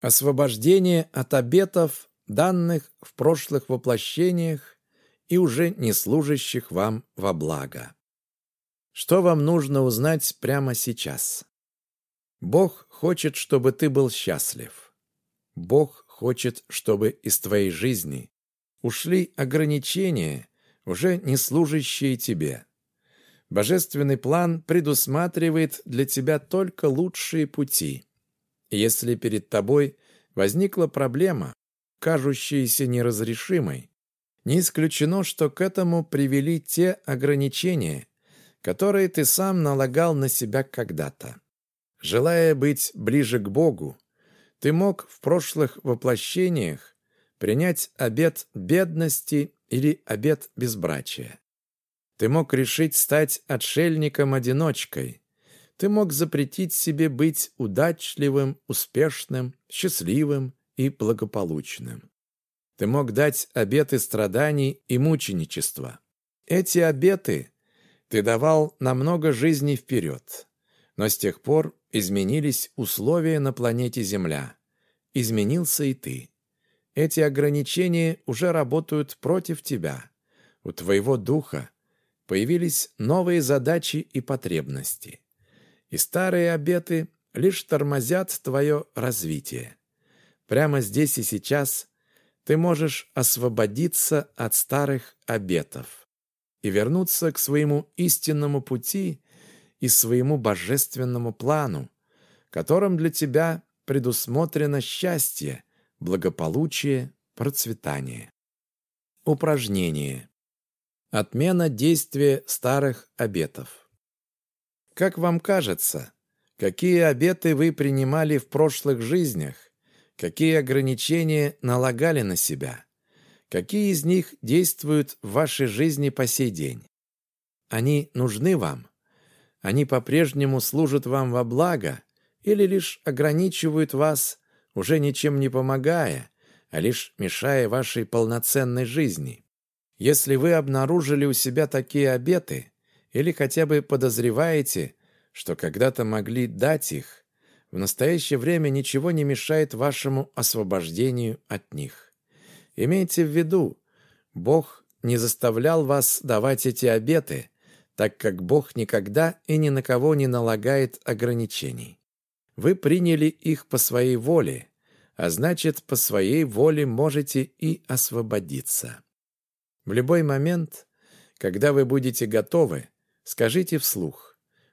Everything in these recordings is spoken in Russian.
освобождение от обетов, данных в прошлых воплощениях и уже не служащих вам во благо. Что вам нужно узнать прямо сейчас? Бог хочет, чтобы ты был счастлив. Бог хочет, чтобы из твоей жизни ушли ограничения, уже не служащие тебе. Божественный план предусматривает для тебя только лучшие пути. Если перед тобой возникла проблема, кажущаяся неразрешимой, не исключено, что к этому привели те ограничения, которые ты сам налагал на себя когда-то. Желая быть ближе к Богу, ты мог в прошлых воплощениях принять обет бедности или обет безбрачия. Ты мог решить стать отшельником-одиночкой. Ты мог запретить себе быть удачливым, успешным, счастливым и благополучным. Ты мог дать обеты страданий и мученичества. Эти обеты ты давал на много жизней вперед. Но с тех пор изменились условия на планете Земля. Изменился и ты. Эти ограничения уже работают против тебя. У твоего духа появились новые задачи и потребности. И старые обеты лишь тормозят твое развитие. Прямо здесь и сейчас ты можешь освободиться от старых обетов и вернуться к своему истинному пути и своему божественному плану, которым для тебя предусмотрено счастье, благополучие, процветание. Упражнение. Отмена действия старых обетов. Как вам кажется, какие обеты вы принимали в прошлых жизнях, какие ограничения налагали на себя, какие из них действуют в вашей жизни по сей день? Они нужны вам? Они по-прежнему служат вам во благо или лишь ограничивают вас, уже ничем не помогая, а лишь мешая вашей полноценной жизни? Если вы обнаружили у себя такие обеты или хотя бы подозреваете, что когда-то могли дать их, в настоящее время ничего не мешает вашему освобождению от них. Имейте в виду, Бог не заставлял вас давать эти обеты, так как Бог никогда и ни на кого не налагает ограничений. Вы приняли их по своей воле, а значит, по своей воле можете и освободиться. В любой момент, когда вы будете готовы, скажите вслух,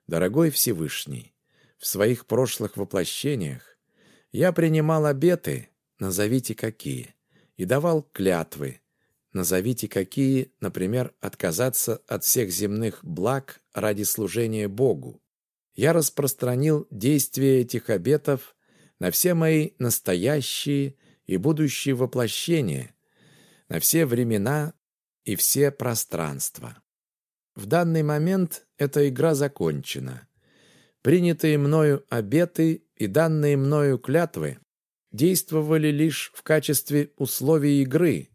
«Дорогой Всевышний, в своих прошлых воплощениях я принимал обеты, назовите какие, и давал клятвы, назовите какие, например, отказаться от всех земных благ ради служения Богу. Я распространил действие этих обетов на все мои настоящие и будущие воплощения, на все времена и все пространства. В данный момент эта игра закончена. Принятые мною обеты и данные мною клятвы действовали лишь в качестве условий игры.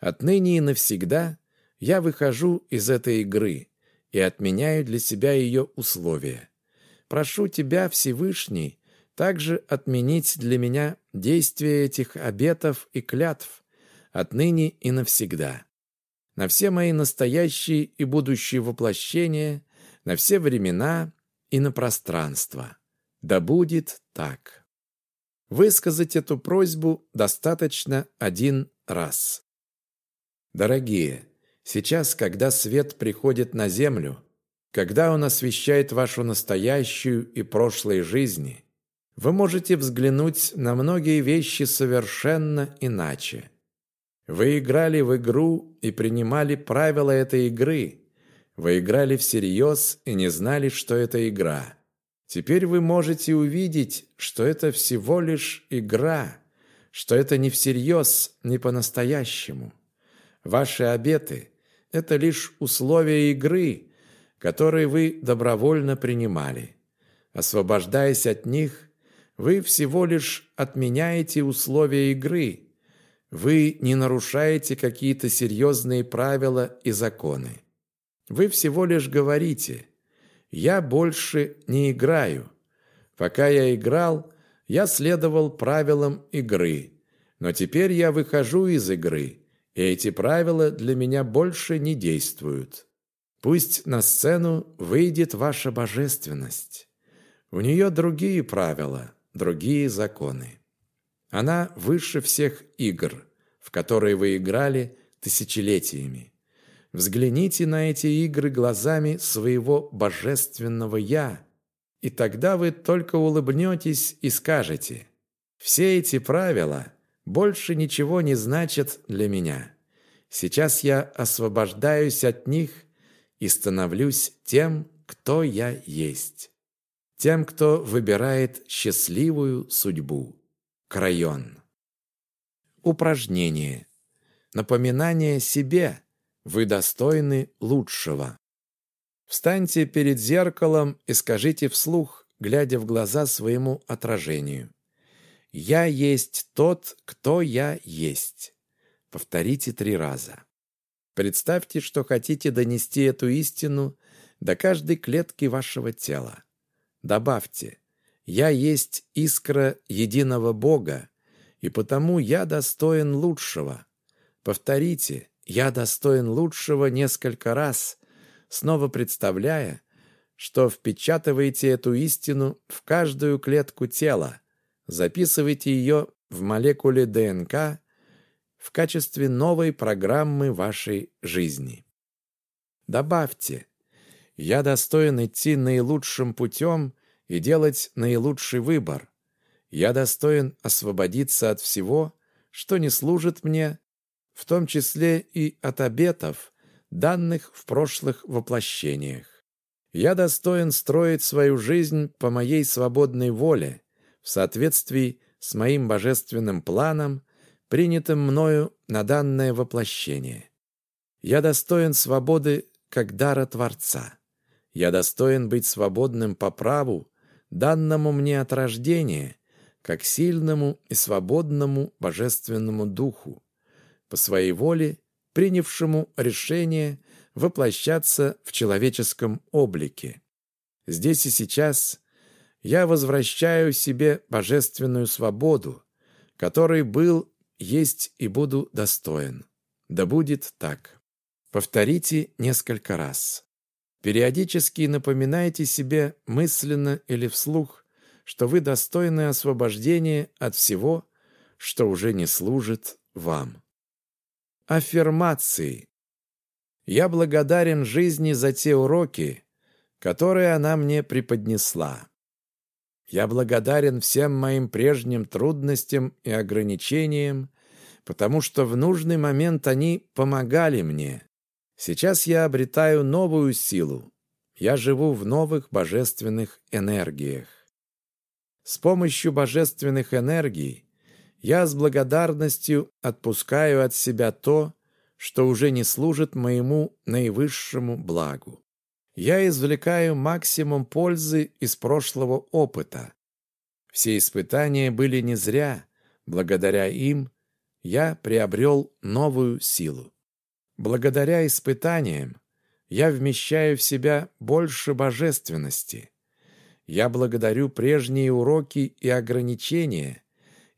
Отныне и навсегда я выхожу из этой игры и отменяю для себя ее условия. Прошу тебя, Всевышний, также отменить для меня действие этих обетов и клятв отныне и навсегда на все мои настоящие и будущие воплощения, на все времена и на пространство. Да будет так. Высказать эту просьбу достаточно один раз. Дорогие, сейчас, когда свет приходит на землю, когда он освещает вашу настоящую и прошлые жизни, вы можете взглянуть на многие вещи совершенно иначе. Вы играли в игру и принимали правила этой игры. Вы играли всерьез и не знали, что это игра. Теперь вы можете увидеть, что это всего лишь игра, что это не всерьез, не по-настоящему. Ваши обеты – это лишь условия игры, которые вы добровольно принимали. Освобождаясь от них, вы всего лишь отменяете условия игры – вы не нарушаете какие-то серьезные правила и законы. Вы всего лишь говорите «Я больше не играю. Пока я играл, Я следовал правилам игры, но теперь я выхожу из игры, и эти правила для меня больше не действуют. Пусть на сцену выйдет ваша божественность. У нее другие правила, другие законы. Она выше всех игр, в которые вы играли тысячелетиями. Взгляните на эти игры глазами своего божественного «Я», и тогда вы только улыбнетесь и скажете «Все эти правила больше ничего не значат для меня. Сейчас я освобождаюсь от них и становлюсь тем, кто я есть, тем, кто выбирает счастливую судьбу». Крайон. Упражнение. Напоминание себе. Вы достойны лучшего. Встаньте перед зеркалом и скажите вслух, глядя в глаза своему отражению. «Я есть тот, кто я есть». Повторите три раза. Представьте, что хотите донести эту истину до каждой клетки вашего тела. Добавьте «Я есть искра единого Бога, и потому я достоин лучшего». Повторите «Я достоин лучшего» несколько раз, снова представляя, что впечатываете эту истину в каждую клетку тела, записывайте ее в молекуле ДНК в качестве новой программы вашей жизни. Добавьте «Я достоин идти наилучшим путем и делать наилучший выбор. Я достоин освободиться от всего, что не служит мне, в том числе и от обетов, данных в прошлых воплощениях. Я достоин строить свою жизнь по моей свободной воле, в соответствии с моим божественным планом, принятым мною на данное воплощение. Я достоин свободы как дара Творца. Я достоин быть свободным по праву, данному мне от рождения, как сильному и свободному божественному духу, по своей воле принявшему решение воплощаться в человеческом облике. Здесь и сейчас я возвращаю себе божественную свободу, которой был, есть и буду достоин. Да будет так. Повторите несколько раз. Периодически напоминайте себе мысленно или вслух, что вы достойны освобождения от всего, что уже не служит вам. Аффирмации. Я благодарен жизни за те уроки, которые она мне преподнесла. Я благодарен всем моим прежним трудностям и ограничениям, потому что в нужный момент они помогали мне. Сейчас я обретаю новую силу. Я живу в новых божественных энергиях. С помощью божественных энергий я с благодарностью отпускаю от себя то, что уже не служит моему наивысшему благу. Я извлекаю максимум пользы из прошлого опыта. Все испытания были не зря, благодаря им я приобрел новую силу. Благодаря испытаниям я вмещаю в себя больше божественности. Я благодарю прежние уроки и ограничения.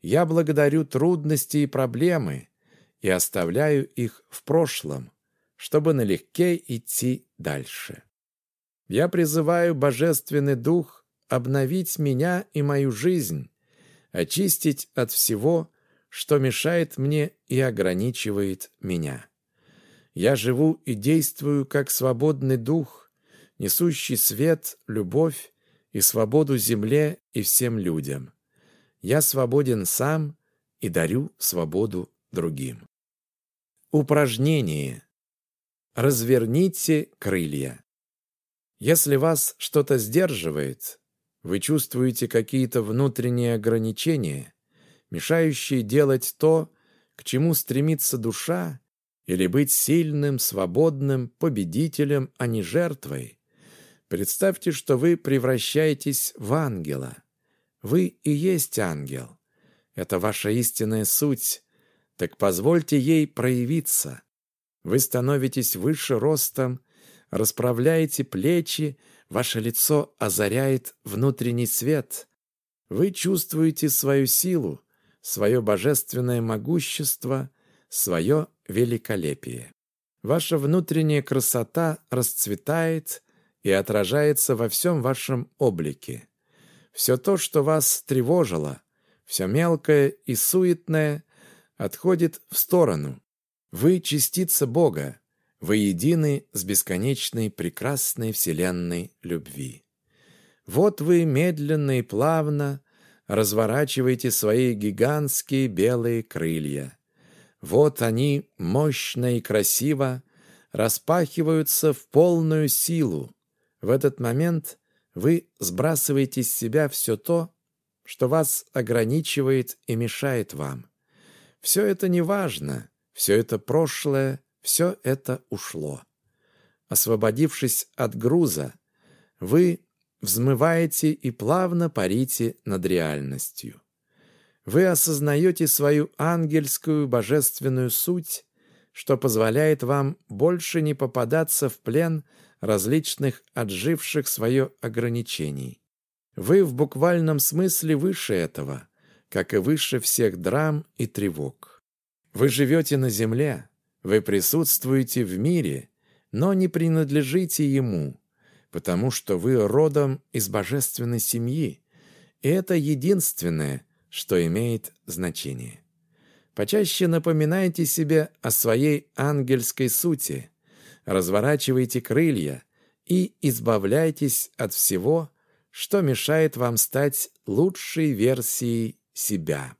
Я благодарю трудности и проблемы и оставляю их в прошлом, чтобы налегке идти дальше. Я призываю Божественный Дух обновить меня и мою жизнь, очистить от всего, что мешает мне и ограничивает меня. Я живу и действую как свободный дух, несущий свет, любовь и свободу земле и всем людям. Я свободен сам и дарю свободу другим. Упражнение. Разверните крылья. Если вас что-то сдерживает, вы чувствуете какие-то внутренние ограничения, мешающие делать то, к чему стремится душа, или быть сильным, свободным, победителем, а не жертвой. Представьте, что вы превращаетесь в ангела. Вы и есть ангел. Это ваша истинная суть. Так позвольте ей проявиться. Вы становитесь выше ростом, расправляете плечи, ваше лицо озаряет внутренний свет. Вы чувствуете свою силу, свое божественное могущество, свое великолепие. Ваша внутренняя красота расцветает и отражается во всем вашем облике. Все то, что вас тревожило, все мелкое и суетное, отходит в сторону. Вы частица Бога, вы едины с бесконечной прекрасной вселенной любви. Вот вы медленно и плавно разворачиваете свои гигантские белые крылья. Вот они мощно и красиво распахиваются в полную силу. В этот момент вы сбрасываете с себя все то, что вас ограничивает и мешает вам. Все это не важно, все это прошлое, все это ушло. Освободившись от груза, вы взмываете и плавно парите над реальностью. Вы осознаете свою ангельскую божественную суть, что позволяет вам больше не попадаться в плен различных отживших свое ограничений. Вы в буквальном смысле выше этого, как и выше всех драм и тревог. Вы живете на земле, вы присутствуете в мире, но не принадлежите ему, потому что вы родом из божественной семьи, и это единственное, что имеет значение. Почаще напоминайте себе о своей ангельской сути, разворачивайте крылья и избавляйтесь от всего, что мешает вам стать лучшей версией себя.